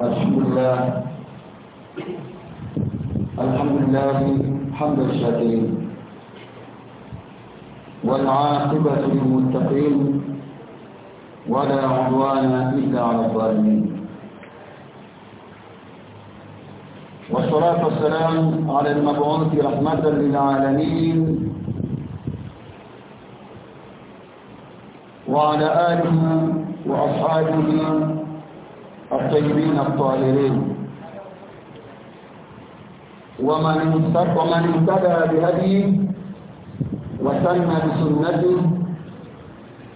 الحمد لله. الحمد لله حمد الشاكرين. والعاقبة للمتقين ولا عدوان إلا على الظالمين. والصلاة والسلام على المبعوث رحمة للعالمين. وعلى آله وأصحابه الطيبين الطاهرين. ومن ومن اهتدى بهديه وسن بسنته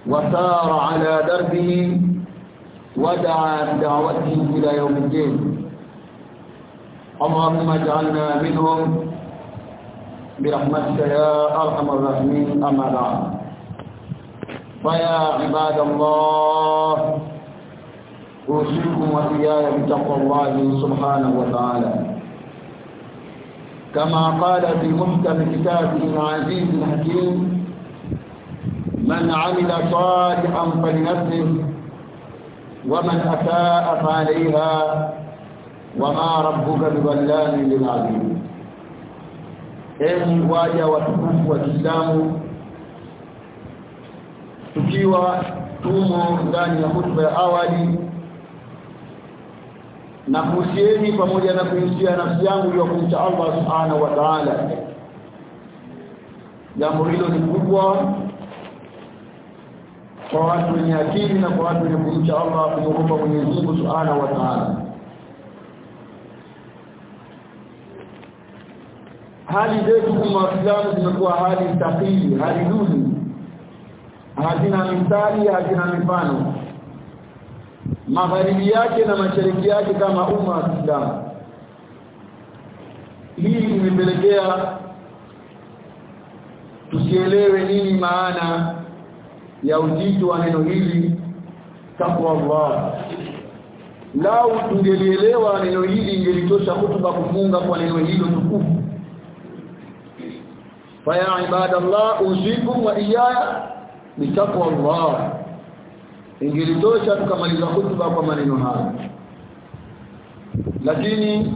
وسار على دربه ودعا بدعوته إلى يوم الدين. اللهم اجعلنا منهم. برحمتك يا أرحم الراحمين. أما بعد. فيا عباد الله أوصيكم وإياي بتقوى الله سبحانه وتعالى. كما قال في محكم كتابه العزيز الحكيم من عمل صالحا فلنفسه ومن أساء فعليها وما ربك بظلام للعبيد. enyi waja watukufu wa Kiislamu tukiwa tumo ndani ya hutuba ya awali na kuhusieni pamoja na kuhusia nafsi yangu ya kumcha Allah subhanahu wa ta'ala. Jambo hilo ni kubwa kwa watu wenye akili na kwa watu wenye kumcha Allah kumwogopa Mwenyezi Mungu subhanahu wa ta'ala. Hali zetu kama waislamu zimekuwa hali thaqili hali duni. Hazina mithali hazina mifano magharibi yake na mashariki yake kama umma wa Kiislamu. Hii imepelekea tusielewe nini maana ya uzito wa neno hili takwa Allah. Lau tungelielewa neno hili ingelitosha hutuba kufunga kwa neno hilo tukufu. Faya ibadallah usikum wa iyaya bitaqwa Allah ingelitosha tukamaliza hutuba kwa maneno haya lakini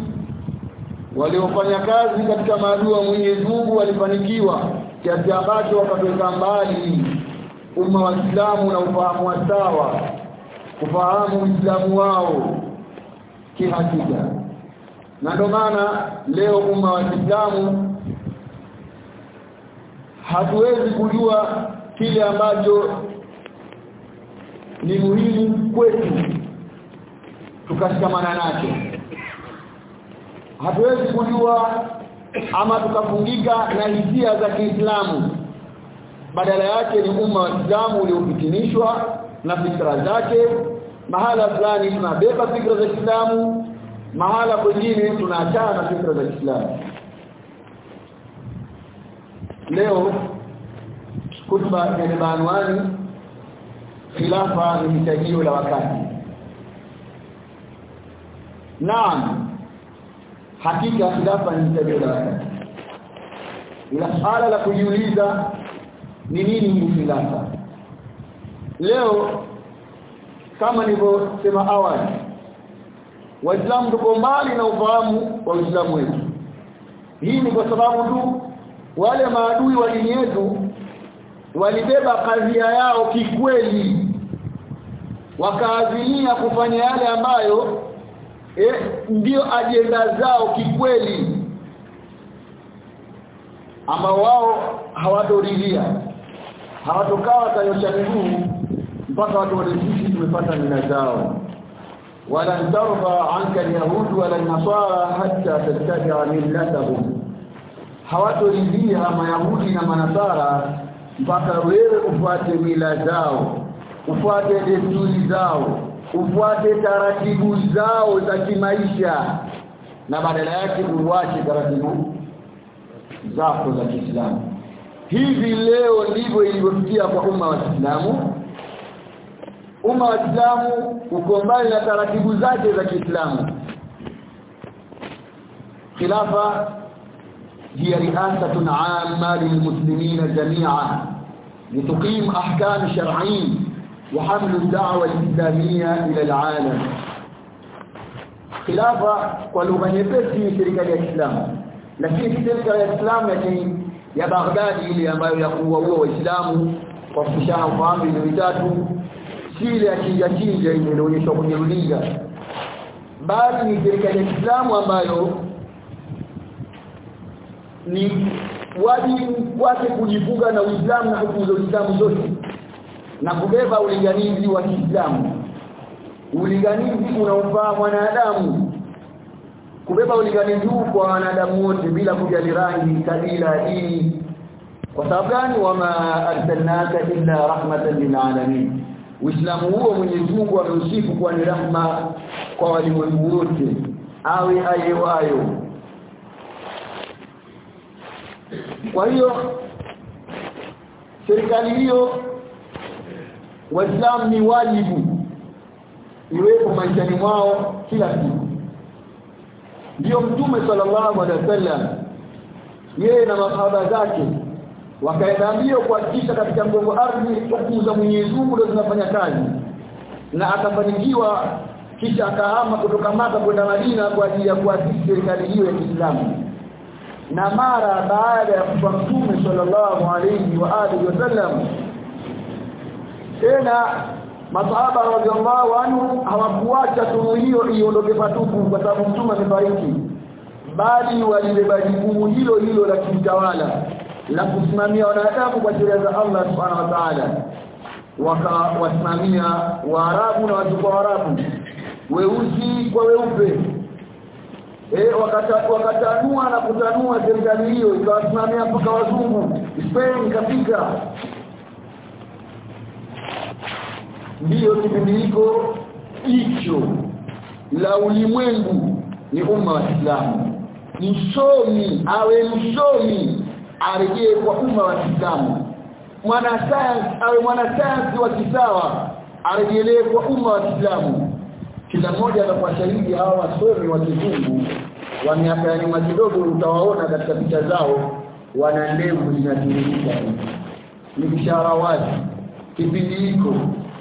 waliofanya kazi katika maadui wa Mwenyezi Mungu walifanikiwa kiasi ambacho wakatoka mbali umma wa Islamu na ufahamu wa sawa kufahamu Uislamu wao kihakika. Na ndio maana leo umma wa Islamu hatuwezi kujua kile ambacho ni muhimu kwetu tukashikamana nacho. Hatuwezi kujua ama tukafungika na hisia za Kiislamu. Badala yake ni umma wa Islamu uliopitinishwa na fikra zake. Mahala fulani tunabeba fikra za Kiislamu mahala kwingine tunaachana na fikra za Kiislamu. Leo kutuba ya banwani khilafa ni hitajio la wakati. Naam hakika khilafa ni hitajio la wakati. Ila swala la kujiuliza ni nini ni khilafa? Leo kama nilivyosema awali waislamu tuko mbali na ufahamu wa uislamu wetu. Hii ni kwa sababu tu wale maadui wa dini yetu walibeba kadhia yao kikweli wakaazimia kufanya yale ambayo eh, ndio ajenda zao kikweli ambao wao hawatoridhia. Hawatokaa watanyosha miguu mpaka watu sisi tumepata mila zao. Wala tarfa anka alyahud wala nasara hatta tattabi'a millatahum. Hawatoridhia mayahudi na manasara mpaka wewe ufuate mila zao ufuate desturi zao ufuate taratibu zao za kimaisha na badala yake uwache taratibu zako za Kiislamu hivi leo ndivyo ilivyofikia kwa umma wa Kiislamu umma wa Kiislamu uko mbali na taratibu zake za Kiislamu khilafa هي رئاسة عامة للمسلمين جميعا لتقيم أحكام شرعية وحمل الدعوة الإسلامية إلى العالم khilafa kwa lugha nyepesi ni serikali ya Kiislamu lakini si serikali ya Kiislamu ya ya Baghdad ile ambayo ya kuwaua waislamu kwa kushana ufahamu ile mitatu si ile ya chinja chinja ile inaonyeshwa kwenye runinga bali ni serikali ya Kiislamu ambayo ni wajibu wake kujifunga na Uislamu na hukumu za Uislamu zote na kubeba ulinganizi wa Kiislamu. Ulinganizi unaofaa mwanadamu. Kubeba ulinganizi huu kwa wanadamu wote bila kujali rangi kabila dini. Kwa sababu gani? Wama arsalnaka illa rahmatan lil alamin. Uislamu huo Mwenyezi Mungu ameusifu kuwa ni rahma kwa walimwengu wote awe ayewayo kwa hiyo serikali hiyo waislamu ni wajibu. Iwepo maishani mwao kila siku. Ndiyo mtume sallallahu alaihi wasallam yeye na masahaba zake wakaenda mbio kuhakikisha katika mgongo ardhi hukumu za Mwenyezi Mungu ndio zinafanya kazi. Na akafanikiwa kisha akahama kutoka Maka kwenda Madina kwa ajili ya kuasisi serikali hiyo ya Kiislamu. Na mara baada ya kufa mtume sallallahu alaihi wa alihi wasallam tena masahaba radhiallahu anhu hawakuacha tunu hiyo iondoke patupu kwa sababu mtume amefariki. Bali walibeba jukumu hilo hilo la kiutawala la kusimamia wanadamu kwa sheria za Allah subhanahu wa ta'ala. Wakawasimamia waarabu na watu kwa waarabu weusi kwa weupe. Eh wakata, wakatanua na kutanua serikali hiyo ikawasimamia mpaka wazungu Spain kafika ndiyo kipindi hiko hicho la ulimwengu ni umma wa Islamu. Msomi awe msomi arejee kwa umma wa Kiislamu mwana science awe mwana science wa kisawa arejelee kwa umma wa Kiislamu kila mmoja anakuwa shahidi hawa wasomi wa kizungu wa miaka ya nyuma kidogo utawaona katika picha zao wana ndevu zinatiririka. Ni bishara wazi kipindi hiko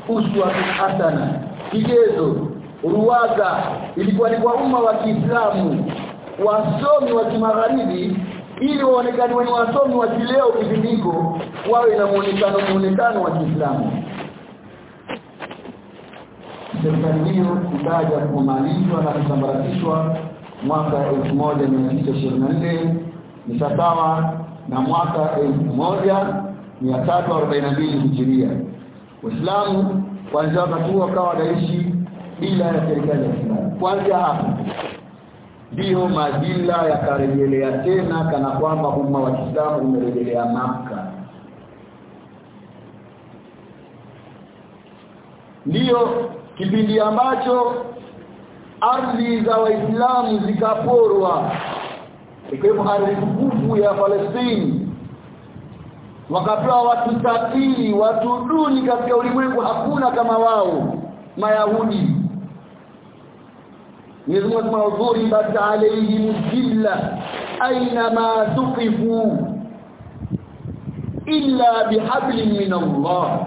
uswa hasana. Kigezo ruwaza ilikuwa ni kwa umma wa Kiislamu wasomi wa kimagharibi ili waonekane wenye wasomi wa kileo kipindi wawe na muonekano muonekano wa Kiislamu. Serikali hiyo ikaja kumalizwa na kusambaratishwa mwaka 1924 ni sawa na mwaka 1342 hijiria Waislamu kwanza wakati huo wakawa wanaishi bila ya serikali ya Kiislamu. Kwanza hapo ndio madila yakarejelea tena kana kwamba umma wa Kiislamu umerejelea maka ndiyo kipindi ambacho ardhi za waislamu zikaporwa ikiwemo ardhi tukufu ya Palestini wakapewa watu sabini watu duni katika ulimwengu hakuna kama wao mayahudi. Mwenyezi Mungu bada alayhim jilla aina ma tuqifu illa bihablin min Allah.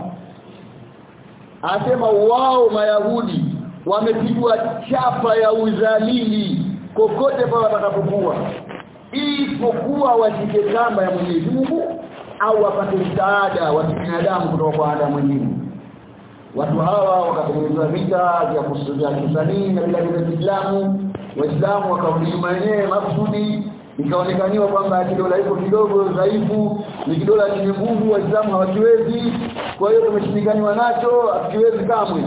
Asema wao mayahudi wamepigwa chapa ya udhalili kokote pale watakapokuwa ipokuwa wajike kamba ya Mwenyezi Mungu au wapate msaada wa binadamu kutoka kwa Adam mwingine watu hawa wakatengeneza vita vya kusudia kisanii na bila vile Kiislamu. Waislamu wakaulima wenyewe maksudi ikaonekaniwa kwamba kidola iko kidogo dhaifu ni kidola chenye nguvu waislamu hawakiwezi. Kwa hiyo tumeshindikaniwa nacho hakiwezi kamwe.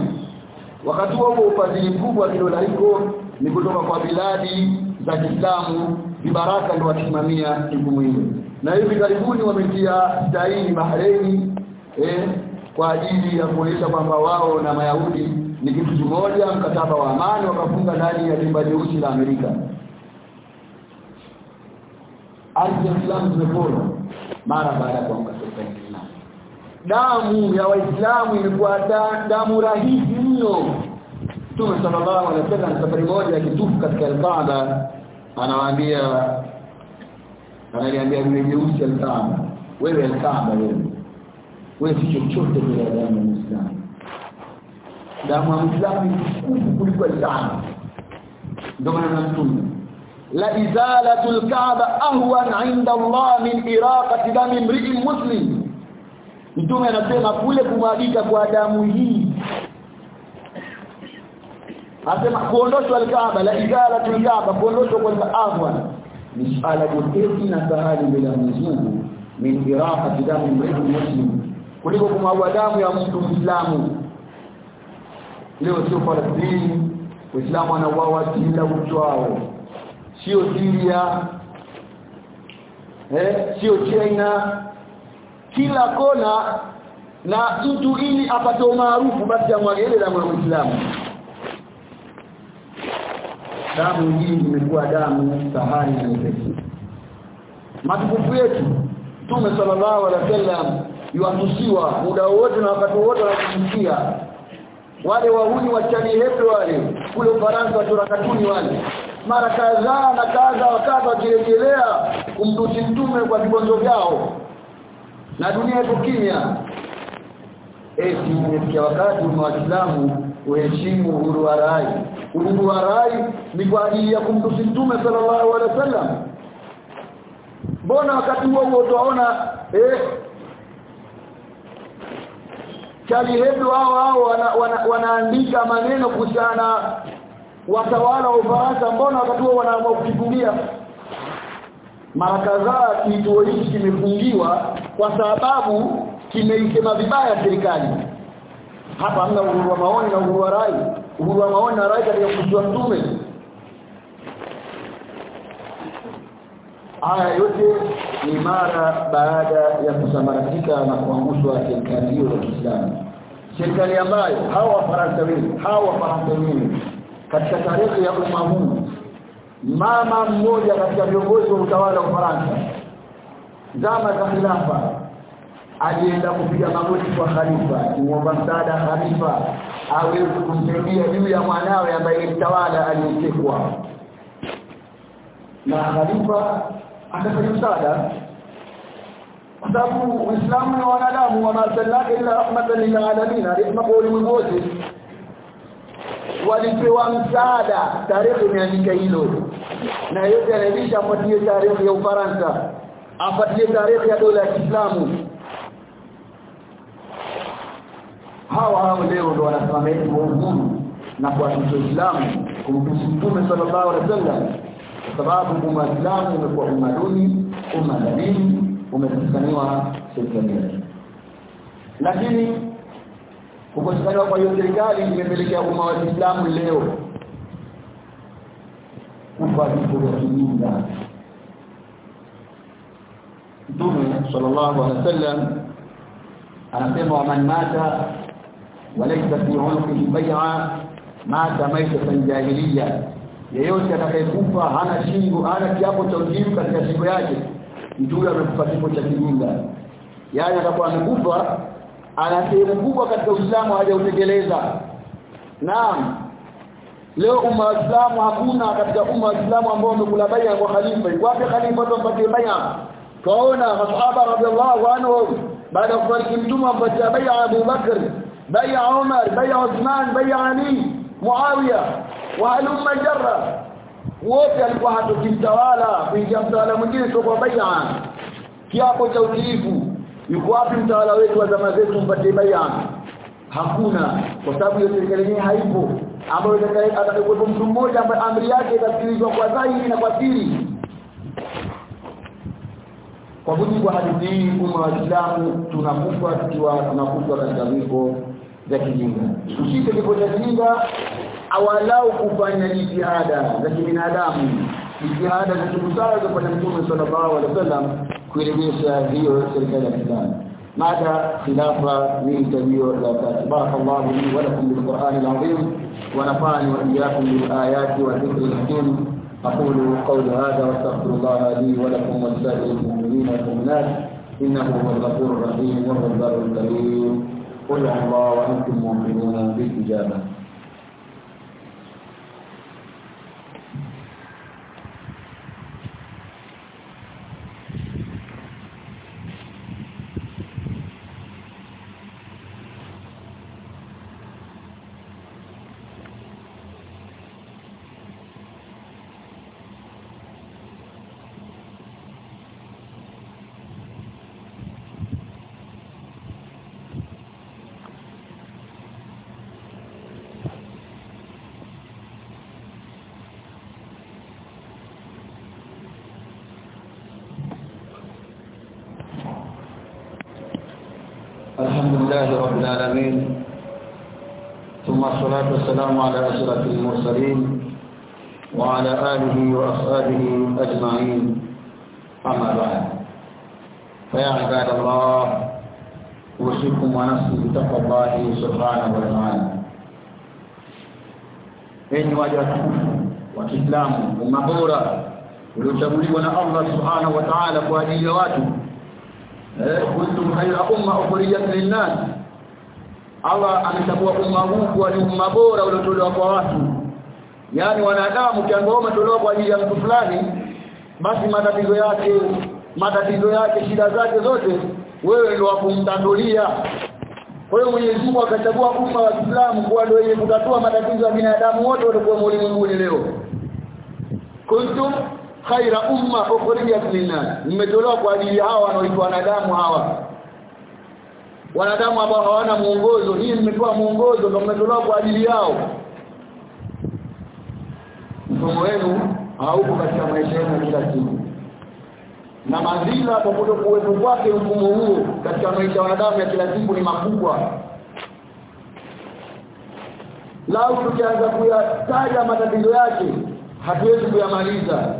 Wakati huo ufadhili mkubwa kidola hiko ni kutoka kwa biladi za Kiislamu. Vibaraka ndio wasimamia jukumu hilo na hivi karibuni wametia saini Bahreini eh kwa ajili ya kuonyesha kwamba wao na Mayahudi ni kitu kimoja mkataba wa amani wakafunga ndani ya jimba jeusi la Amerika. Ardhi ya Islamu zimepona mara baada ya kuamka serikali. Islam damu ya waislamu imekuwa da, damu rahisi mno. Mtume sallallahu safari moja akitufu katika al-Kaaba anawaambia ananiambia yule jeusi al-Kaaba wewe alkaaba wewe. Wewe si chochote bila damu ya Muislamu. Damu ya Muislamu tukufu kuliko alkaaba ndio maana mtume la izalatu alkaaba ahwan inda Allah min iraqati dami mri'in muslim. Mtume anasema kule kumwagika kwa damu hii. Anasema kuondoshwa al-Kaaba la izalatu alkaaba kuondoshwa kwa ahwan ni swala jepesi na sahali bila mzungu min iraqati damu mrefu muslim kuliko kumwaga damu ya mtu Muislamu. Leo sio Palestina Uislamu wanauawa kila uchao sio Syria eh sio China. Kila kona na mtu ili apate umaarufu basi amwage ile damu ya Muislamu damu hii imekuwa damu sahari na nyepesi matukufu yetu Mtume sallallahu alaihi wasallam yuatusiwa muda wote na wakati wote wanakusikia wale wauni wa Charlie Hebdo wale kule Ufaransa watorakatuni wale mara kadhaa na kadha wakati wakirejelea kumtusi mtume kwa vibonzo vyao. Na dunia ipo kimya eti imefikia wakati wa Waislamu uheshimu uhuru wa rai. Uhuru wa rai ni kwa ajili ya kumtusi mtume sallallahu alaihi wasallam. Mbona wakati huo huo tuwaona eh Charlie hao hao wana, wana, wanaandika maneno kuhusiana watawala wa Ufaransa mbona wakati huo wanaamua kukifungia mara kadhaa kituo hiki kimefungiwa kwa sababu kimeisema vibaya serikali. Hapa hamna uhuru wa maoni na uhuru wa rai. Uhuru wa maoni na rai katika kuchukua mtume. Haya yote ni mara baada ya kusambaratika na kuangushwa serikali hiyo ya Kiislamu. Serikali ambayo hawa Wafaransa wengi hawa Wafaransa wengi katika tarehe ya umma huu mama mmoja katika viongozi wa utawala wa Ufaransa zama za khilafa alienda kupiga magoti kwa khalifa kumwomba msaada khalifa aweze kumsaidia juu ya mwanawe ambaye mtawala aliyetekwa. Na khalifa akafanya msaada. Kwa sababu Uislamu ni wanadamu wa masalaka ila rahmatan lil alamin rehma kwa ulimwengu wote walipewa msaada tarehe imeandika hilo. Na yote anaisha afuatilie tarehe ya Ufaransa afuatilie tarehe ya dola ya Kiislamu hawa hao leo ndio wanasamehe mungu na kwa Uislamu kumtusi Mtume sallallahu alaihi wasallam. Kwa sababu umma Uislamu umekuwa umma duni umma dhalili umetukaniwa serikali. Lakini kukosekana kwa hiyo serikali imepelekea umma wa Uislamu leo kufa vifo vya kijinga Mtume sallallahu alaihi wasallam anasema man mata walaysa في عنقه bay'a mata ميتة جاهلية yeyote atakayekufa hana shingo hana kiapo cha ujibu katika shingo yake mtu amekufa kifo cha kijinga yaani atakuwa amekufa ana sehemu kubwa katika Uislamu hajautekeleza naam leo umma waislamu hakuna katika umma waislamu ambao wamekula baya kwa khalifa wapi khalifa tumpatie baya tuona masahaba radhiallahu anhu baada ya kufariki mtume ampatia baya Abu baya عمر بيع عثمان بيع علي معاويه وهلم jarra wote alikuwa hatokimtawala kuingia mtawala mwingine sio kwa bai'a kiapo cha utiifu yuko wapi mtawala wetu wa zama zetu mpatie bai'a hakuna kwa sababu hiyo serikali yenyewe haipo ambayo atakayepo mtu mmoja ambaye amri yake itasikilizwa kwa dhahiri na kwa siri kwa mujibu wa hadithi hii umma wa Uislamu tunakufa tukiwa tunakufa katika vifo vya kijinga usije kifo cha kijinga awalau kufanya jitihada za kibinadamu jitihada za kibusara za kufanya Mtume sallallahu alaihi wasallam kuirejesha hiyo serikali ya Kiislamu mada khilafa ni tabio la barakallahu li wa lakum bil qur'an al azim wa nafa'ani wa iyyakum bil ayati wa dhikri al hakim. Aqulu qawli hadha wa astaghfirullah li wa lakum wa lisa'iril قل الله وأنتم مؤمنون بالإجابة الحمد لله رب العالمين. ثم الصلاة والسلام على أشرف المرسلين وعلى آله وأصحابه أجمعين. أما بعد. فيا عباد الله أوصيكم ونفسي بتقوى الله سبحانه وتعالى. enyi waja watukufu wa Kiislamu umma bora uliochaguliwa na Allah kuntum khayra umma ukhrijat linnas. Allah amechagua umma huu kuwa ni umma bora uliotolewa kwa watu. Yani wanadamu kiangoma umetolewa kwa ajili ya mtu fulani basi matatizo yake matatizo yake shida zake zote wewe ndio wakumtandulia kwa hiyo Mwenyezi Mungu akachagua umma wa Islam kuwa ndio yenye kutatua matatizo ya binadamu wote waliokuwa ulimwenguni leo. Kuntum khaira umma ukhrijat linnas nimetolewa kwa ajili hawa wanaoitwa wanadamu hawa. Wanadamu ambao hawana muongozo hii mmepewa muongozo ndio mmetolewa kwa ajili yao. Mfumo wenu hauko katika maisha yenu kila siku. Na madhila kwa kutokuwepo kwake mfumo huo katika maisha ya wanadamu ya kila siku ni makubwa. Lau tukianza kuyataja matatizo yake hatuwezi kuyamaliza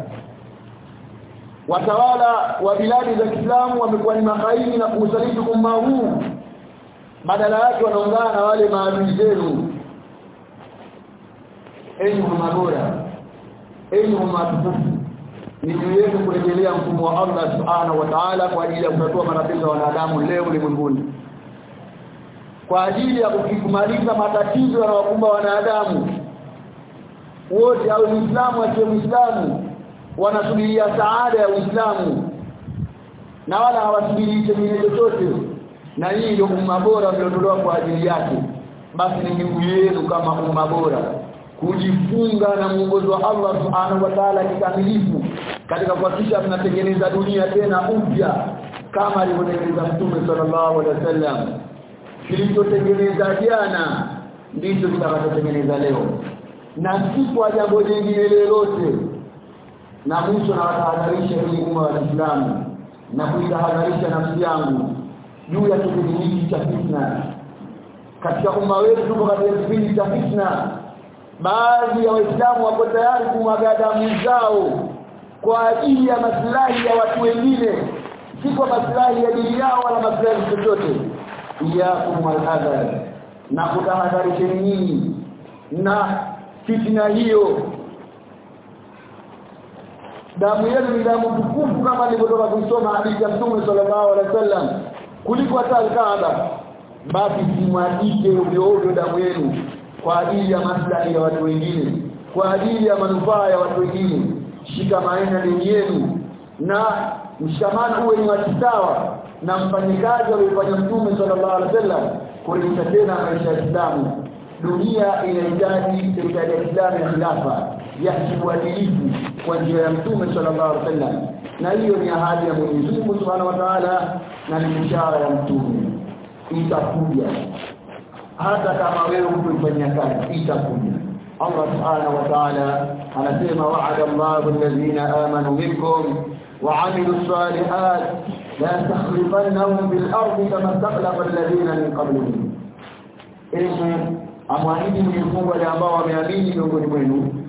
watawala wa biladi za Kiislamu wamekuwa ni mahaini na kuusaliti umma huu. Badala yake wanaungana na wale maadui zenu. Enyi mabora enyi matukufu tukufu. Ni juu yenu kurejelea mfumo wa Allah subhanahu wa ta'ala kwa ajili ya kutatua matatizo ya wanadamu leo ulimwenguni. Kwa ajili ya kukimaliza matatizo yanayokumba wanadamu. Wote au Muislamu asiye Muislamu wanasubiria saada ya Uislamu. Na wala hawasubiri chochote chochote. Na hii ndio umma bora mliotolewa kwa ajili yake. Basi ni juu yenu kama umma bora. Kujifunga na mwongozo wa Allah subhanahu wa ta'ala kikamilifu katika kuhakikisha tunatengeneza dunia tena upya kama alivyotengeneza Mtume sallallahu alaihi wasallam. Kilichotengeneza jana ndicho kitakachotengeneza leo. Na si kwa jambo jingine lolote na mwisho nawatahadharisha hii umma wa Kiislamu na kuitahadharisha nafsi yangu juu ya kipindi hiki cha fitna. Katika umma wetu tuko katika kipindi cha fitna. Baadhi ya waislamu wako tayari kumwaga damu zao kwa ajili ya maslahi ya watu wengine si kwa maslahi ya dini yao wala maslahi chochote. Iyakum walhadhar na kutahadharisheni nyinyi na fitna hiyo damu yenu ni damu tukufu kama nilivyotoka kusoma hadithi ya Mtume sallallahu alaihi wasallam kuliko hata al-Kaaba. Basi simwagike ovyo damu yenu kwa ajili ya maslahi ya watu wengine kwa ajili ya manufaa ya watu wengine. Shika maana dini yenu na mshikamano uwe ni watu sawa na mfanyikazi aliyofanya mtume sallallahu alaihi wasallam kulisha tena maisha ya Islamu dunia inahitaji serikali ya Islamu ya khilafa ya kiuadilifu kwa njia ya mtume sallallahu alaihi wasallam. Na hiyo ni ahadi ya Mwenyezi Mungu Subhanahu wa Ta'ala na ni ishara ya mtume. Itakuja. Hata kama wewe hukuifanyia kazi itakuja. Allah subhanahu wa ta'ala anasema wa'ada Allahu alladhina amanu minkum la takhlifannahum bil ardi kama takhlafa alladhina min qablihim. Ili amwahidi Mwenyezi Mungu wale ambao wameamini miongoni mwenu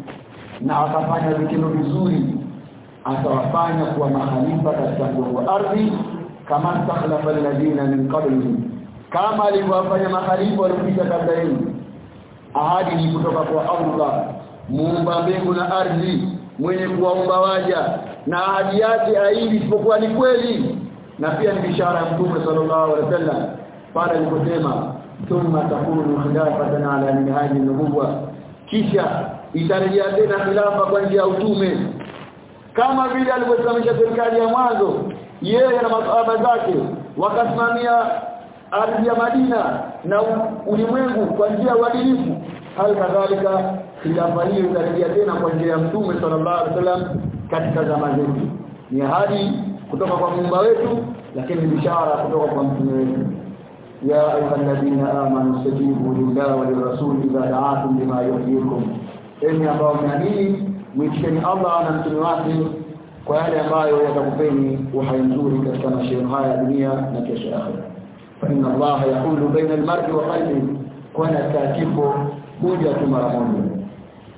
na wakafanya vitendo vizuri atawafanya kuwa mahalifa katika mgongo ardhi kama takhlafa alladhina min qablihim. Kama alivyowafanya mahalifa waliopita kabla yenu. Ahadi ni kutoka kwa Allah muumba mbingu na ardhi mwenye kuwaumba waja. Na ahadi yake haili isipokuwa ni kweli. Na pia ni bishara ya mtume sallallahu alaihi wasallam pale aliposema thumma takunu khilafatan ala minhaji nubuwa kisha itarejea tena khilafa kwa njia ya utume. Kama vile alivyosimamisha serikali ya mwanzo yeye na masahaba zake wakasimamia ardhi ya Madina na ulimwengu kwa njia ya uadilifu. Hali kadhalika khilafa hiyo itarejea tena kwa njia ya mtume sallallahu alaihi wasallam katika zama zetu. Ni ahadi kutoka kwa muumba wetu lakini ni bishara kutoka kwa mtume wetu. يا ايها الذين امنوا استجيبوا لله وللرسول اذا دعاكم لما yuhyikum sehemu ambayo mnaamini mwitisheni Allah na mtume wake kwa yale ambayo yatakupeni uhai mzuri katika maisha haya ya dunia na kesho ya akhera fa inna Allah yaqulu baina al-mar'i wa qalbi kwana takipo huja tu mara moja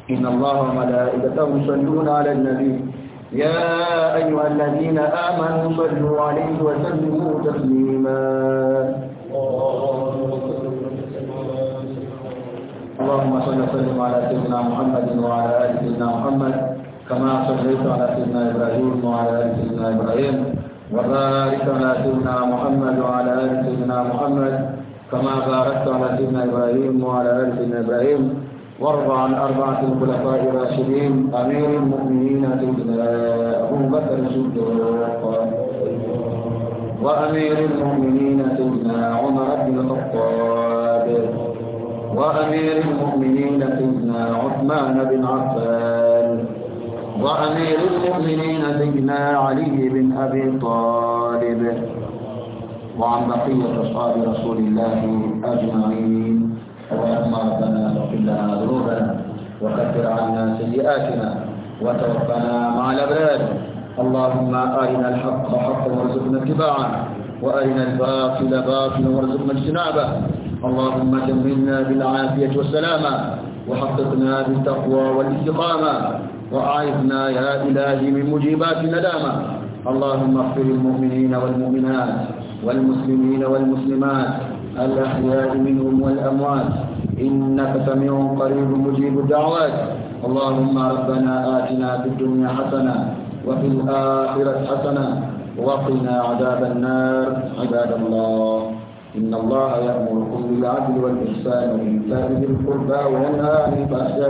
inna Allah wa malaikatahu yusalluna 'ala an-nabi يا أيها الذين آمنوا صلوا عليه وسلموا تسليما اللهم صل وسلم على سيدنا محمد وعلى آل سيدنا محمد كما صليت على سيدنا إبراهيم وعلى آل سيدنا إبراهيم. وبارك على سيدنا محمد وعلى آل سيدنا محمد كما باركت على سيدنا إبراهيم وعلى آل سيدنا إبراهيم. وارض عن أربعة الخلفاء الراشدين أمير المؤمنين سيدنا أبو بكر الصديق. وأمير المؤمنين سيدنا عمر بن الخطاب. وأمير المؤمنين سيدنا عثمان بن عفان وأمير المؤمنين سيدنا علي بن أبي طالب وعن بقية أصحاب رسول الله أجمعين. اللهم ربنا اغفر لنا ذنوبنا وكفر عنا سيئاتنا وتوفنا مع الأبرار. اللهم أرنا الحق حقا وارزقنا اتباعه وأرنا الباطل باطلا وارزقنا اجتنابه. اللهم جملنا بالعافية والسلامة وحققنا بالتقوى والاستقامة وأعذنا يا إلهي من مجيبات الندامة. اللهم اغفر المؤمنين والمؤمنات والمسلمين والمسلمات الأحياء منهم والأموات. إنك سميع قريب مجيب الدعوات. اللهم ربنا آتنا في الدنيا حسنة وفي الآخرة حسنة وقنا عذاب النار عباد الله. إن الله يأمركم بالعدل والإحسان وإيتاء ذي القربى وينهى عن الفحشاء